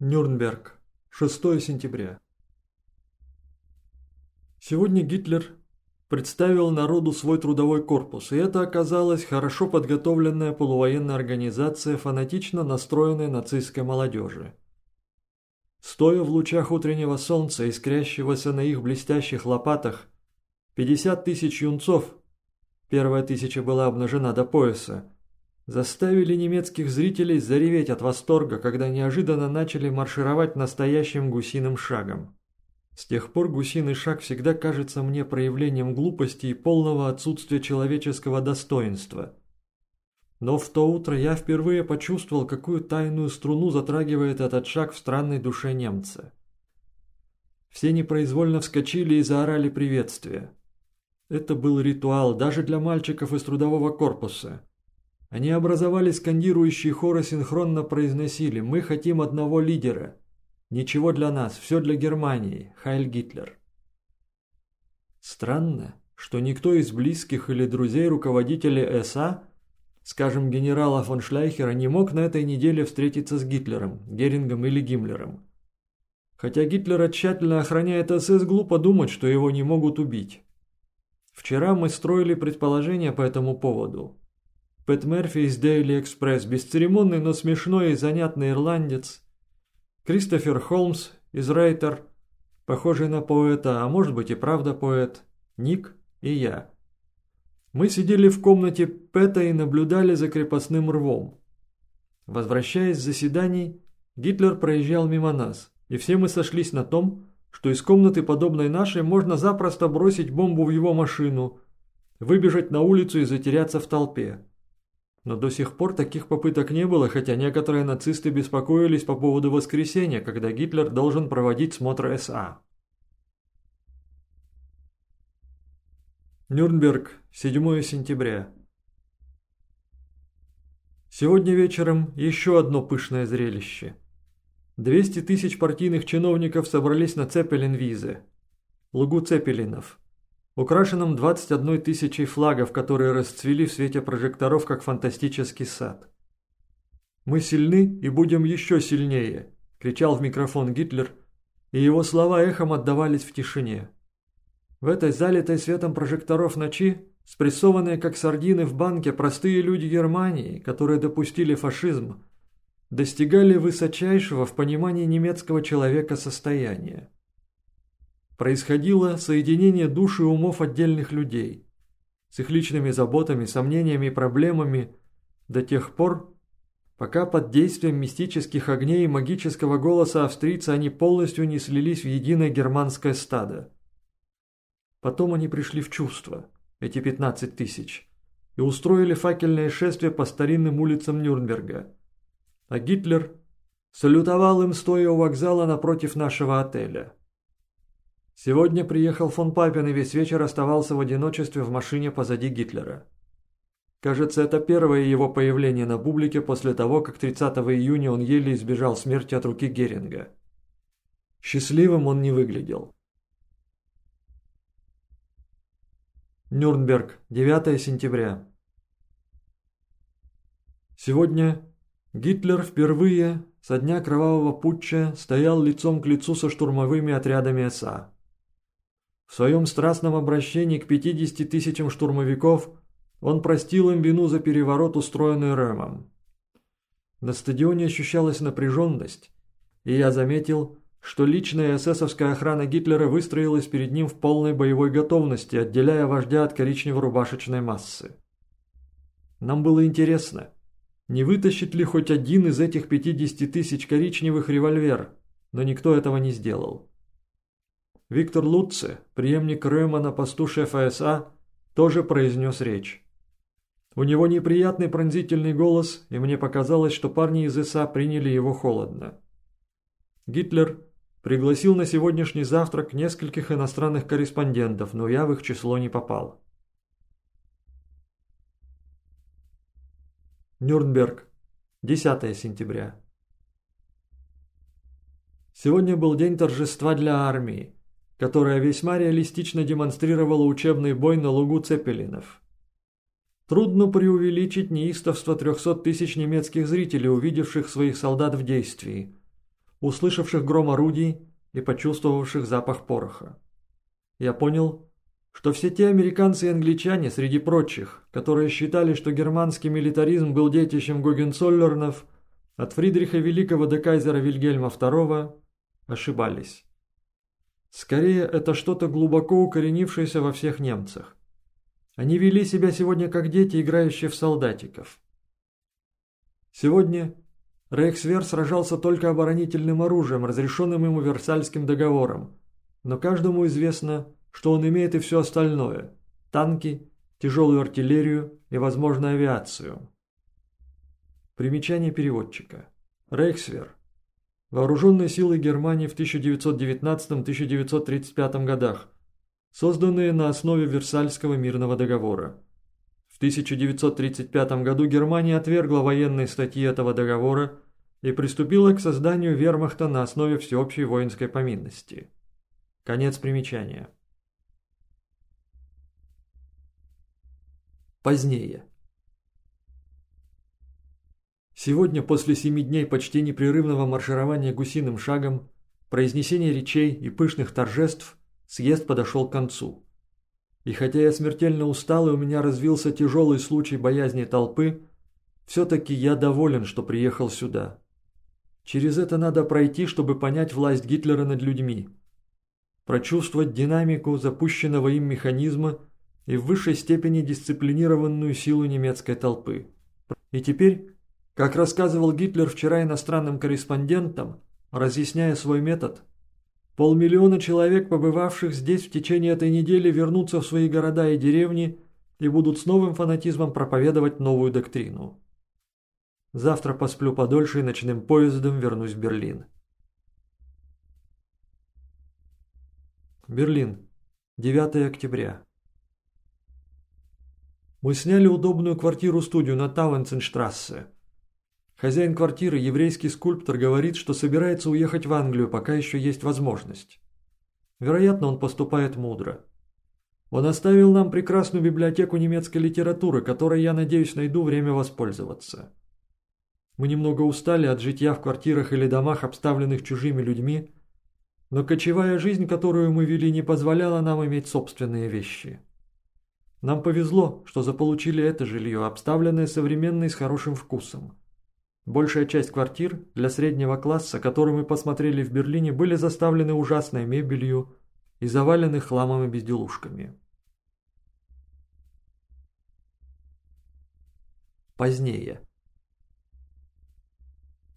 Нюрнберг. 6 сентября. Сегодня Гитлер представил народу свой трудовой корпус, и это оказалась хорошо подготовленная полувоенная организация, фанатично настроенной нацистской молодежи. Стоя в лучах утреннего солнца, искрящегося на их блестящих лопатах, 50 тысяч юнцов, первая тысяча была обнажена до пояса, заставили немецких зрителей зареветь от восторга, когда неожиданно начали маршировать настоящим гусиным шагом. С тех пор гусиный шаг всегда кажется мне проявлением глупости и полного отсутствия человеческого достоинства. Но в то утро я впервые почувствовал, какую тайную струну затрагивает этот шаг в странной душе немца. Все непроизвольно вскочили и заорали приветствие. Это был ритуал даже для мальчиков из трудового корпуса. Они образовали скандирующий хор и синхронно произносили «Мы хотим одного лидера». Ничего для нас, все для Германии. Хайль Гитлер. Странно, что никто из близких или друзей руководителя СА, скажем, генерала фон Шляйхера, не мог на этой неделе встретиться с Гитлером, Герингом или Гиммлером. Хотя Гитлера тщательно охраняет СС, глупо думать, что его не могут убить. Вчера мы строили предположения по этому поводу. Пэт Мерфи из Daily Express, бесцеремонный, но смешной и занятный ирландец. Кристофер Холмс из Рейтер, похожий на поэта, а может быть и правда поэт. Ник и я. Мы сидели в комнате Пэта и наблюдали за крепостным рвом. Возвращаясь с заседаний, Гитлер проезжал мимо нас, и все мы сошлись на том, что из комнаты, подобной нашей, можно запросто бросить бомбу в его машину, выбежать на улицу и затеряться в толпе. Но до сих пор таких попыток не было, хотя некоторые нацисты беспокоились по поводу воскресенья, когда Гитлер должен проводить смотр СА. Нюрнберг, 7 сентября. Сегодня вечером еще одно пышное зрелище. 200 тысяч партийных чиновников собрались на Цепелин-Визе, лугу Цепелинов – украшенном 21 тысячей флагов, которые расцвели в свете прожекторов, как фантастический сад. «Мы сильны и будем еще сильнее!» – кричал в микрофон Гитлер, и его слова эхом отдавались в тишине. В этой залитой светом прожекторов ночи, спрессованные как сардины в банке, простые люди Германии, которые допустили фашизм, достигали высочайшего в понимании немецкого человека состояния происходило соединение душ и умов отдельных людей с их личными заботами, сомнениями и проблемами до тех пор, пока под действием мистических огней и магического голоса австрийца они полностью не слились в единое германское стадо. Потом они пришли в чувство, эти 15 тысяч, и устроили факельное шествие по старинным улицам Нюрнберга. А Гитлер салютовал им, стоя у вокзала напротив нашего отеля. Сегодня приехал фон Папин и весь вечер оставался в одиночестве в машине позади Гитлера. Кажется, это первое его появление на публике после того, как 30 июня он еле избежал смерти от руки Геринга. Счастливым он не выглядел. Нюрнберг, 9 сентября. Сегодня Гитлер впервые со дня кровавого путча стоял лицом к лицу со штурмовыми отрядами СА. В своем страстном обращении к 50 тысячам штурмовиков он простил им вину за переворот, устроенный Рэмом. На стадионе ощущалась напряженность, и я заметил, что личная эсэсовская охрана Гитлера выстроилась перед ним в полной боевой готовности, отделяя вождя от коричнево-рубашечной массы. Нам было интересно, не вытащит ли хоть один из этих 50 тысяч коричневых револьвер, но никто этого не сделал. Виктор Лутце, преемник Рема на посту шефа СА, тоже произнес речь. У него неприятный пронзительный голос, и мне показалось, что парни из СА приняли его холодно. Гитлер пригласил на сегодняшний завтрак нескольких иностранных корреспондентов, но я в их число не попал. Нюрнберг, 10 сентября. Сегодня был день торжества для армии которая весьма реалистично демонстрировала учебный бой на лугу Цепелинов. Трудно преувеличить неистовство 300 тысяч немецких зрителей, увидевших своих солдат в действии. услышавших гром орудий и почувствовавших запах пороха. Я понял, что все те американцы и англичане, среди прочих, которые считали, что германский милитаризм был детищем Гогенцоллернов, от Фридриха Великого до кайзера Вильгельма II, ошибались. Скорее, это что-то глубоко укоренившееся во всех немцах. Они вели себя сегодня как дети, играющие в солдатиков. Сегодня Рейхсвер сражался только оборонительным оружием, разрешенным ему Версальским договором, но каждому известно, что он имеет и все остальное – танки, тяжелую артиллерию и, возможно, авиацию. Примечание переводчика. Рейхсвер. Вооруженные силы Германии в 1919-1935 годах, созданные на основе Версальского мирного договора. В 1935 году Германия отвергла военные статьи этого договора и приступила к созданию вермахта на основе всеобщей воинской поминности. Конец примечания. Позднее. Сегодня, после семи дней почти непрерывного марширования гусиным шагом, произнесения речей и пышных торжеств, съезд подошел к концу. И хотя я смертельно устал и у меня развился тяжелый случай боязни толпы, все-таки я доволен, что приехал сюда. Через это надо пройти, чтобы понять власть Гитлера над людьми. Прочувствовать динамику запущенного им механизма и в высшей степени дисциплинированную силу немецкой толпы. И теперь как рассказывал Гитлер вчера иностранным корреспондентам, разъясняя свой метод, полмиллиона человек, побывавших здесь в течение этой недели, вернутся в свои города и деревни и будут с новым фанатизмом проповедовать новую доктрину. Завтра посплю подольше и ночным поездом вернусь в Берлин. Берлин. 9 октября. Мы сняли удобную квартиру-студию на Тауэнценштрассе. Хозяин квартиры, еврейский скульптор, говорит, что собирается уехать в Англию, пока еще есть возможность. Вероятно, он поступает мудро. Он оставил нам прекрасную библиотеку немецкой литературы, которой, я надеюсь, найду время воспользоваться. Мы немного устали от житья в квартирах или домах, обставленных чужими людьми, но кочевая жизнь, которую мы вели, не позволяла нам иметь собственные вещи. Нам повезло, что заполучили это жилье, обставленное современной с хорошим вкусом. Большая часть квартир для среднего класса, которые мы посмотрели в Берлине, были заставлены ужасной мебелью и завалены хламом и безделушками. Позднее.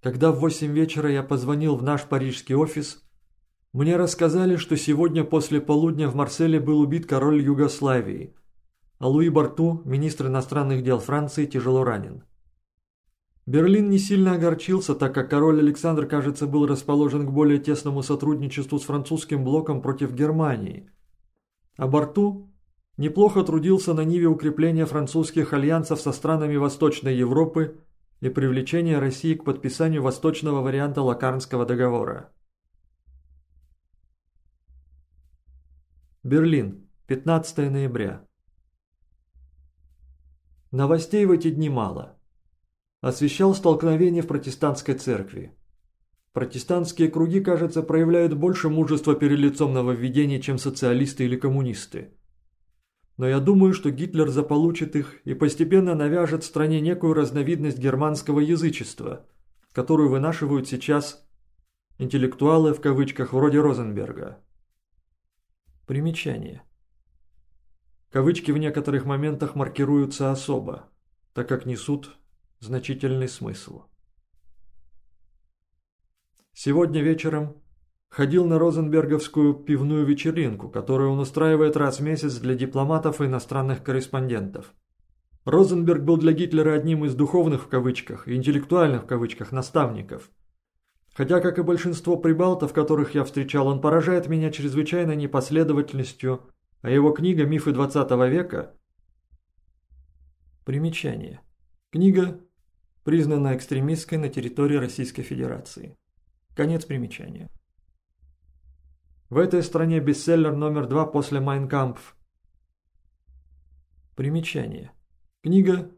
Когда в 8 вечера я позвонил в наш парижский офис, мне рассказали, что сегодня после полудня в Марселе был убит король Югославии, а Луи Барту, министр иностранных дел Франции, тяжело ранен. Берлин не сильно огорчился, так как король Александр, кажется, был расположен к более тесному сотрудничеству с французским блоком против Германии. А Барту неплохо трудился на ниве укрепления французских альянсов со странами Восточной Европы и привлечения России к подписанию восточного варианта Лакарнского договора. Берлин, 15 ноября. Новостей в эти дни мало освещал столкновение в протестантской церкви. Протестантские круги, кажется, проявляют больше мужества перед лицом нововведений, чем социалисты или коммунисты. Но я думаю, что Гитлер заполучит их и постепенно навяжет стране некую разновидность германского язычества, которую вынашивают сейчас интеллектуалы в кавычках вроде Розенберга. Примечание. Кавычки в некоторых моментах маркируются особо, так как несут значительный смысл. Сегодня вечером ходил на Розенберговскую пивную вечеринку, которую он устраивает раз в месяц для дипломатов и иностранных корреспондентов. Розенберг был для Гитлера одним из духовных в кавычках и интеллектуальных в кавычках наставников. Хотя, как и большинство прибалтов, которых я встречал, он поражает меня чрезвычайной непоследовательностью, а его книга «Мифы 20 века» Примечание. Книга признана экстремистской на территории Российской Федерации. Конец примечания. В этой стране бестселлер номер два после «Майнкампф». Примечание. Книга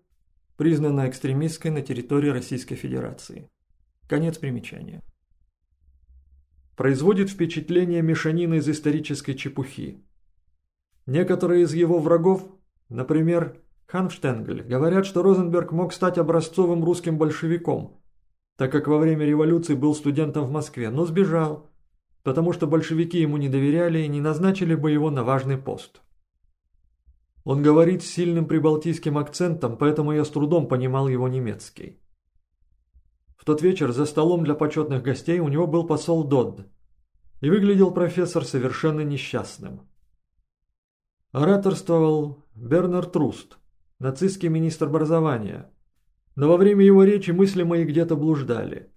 признана экстремистской на территории Российской Федерации. Конец примечания. производит впечатление мешанины из исторической чепухи. Некоторые из его врагов, например, Ханштенгель, говорят, что Розенберг мог стать образцовым русским большевиком, так как во время революции был студентом в Москве, но сбежал, потому что большевики ему не доверяли и не назначили бы его на важный пост. Он говорит с сильным прибалтийским акцентом, поэтому я с трудом понимал его немецкий. В тот вечер за столом для почетных гостей у него был посол Додд, и выглядел профессор совершенно несчастным. Ораторствовал Бернард Руст, нацистский министр образования, но во время его речи мысли мои где-то блуждали.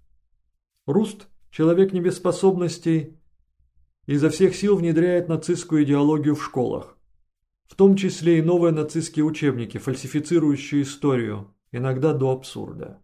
Руст, человек не без способностей, изо всех сил внедряет нацистскую идеологию в школах, в том числе и новые нацистские учебники, фальсифицирующие историю, иногда до абсурда.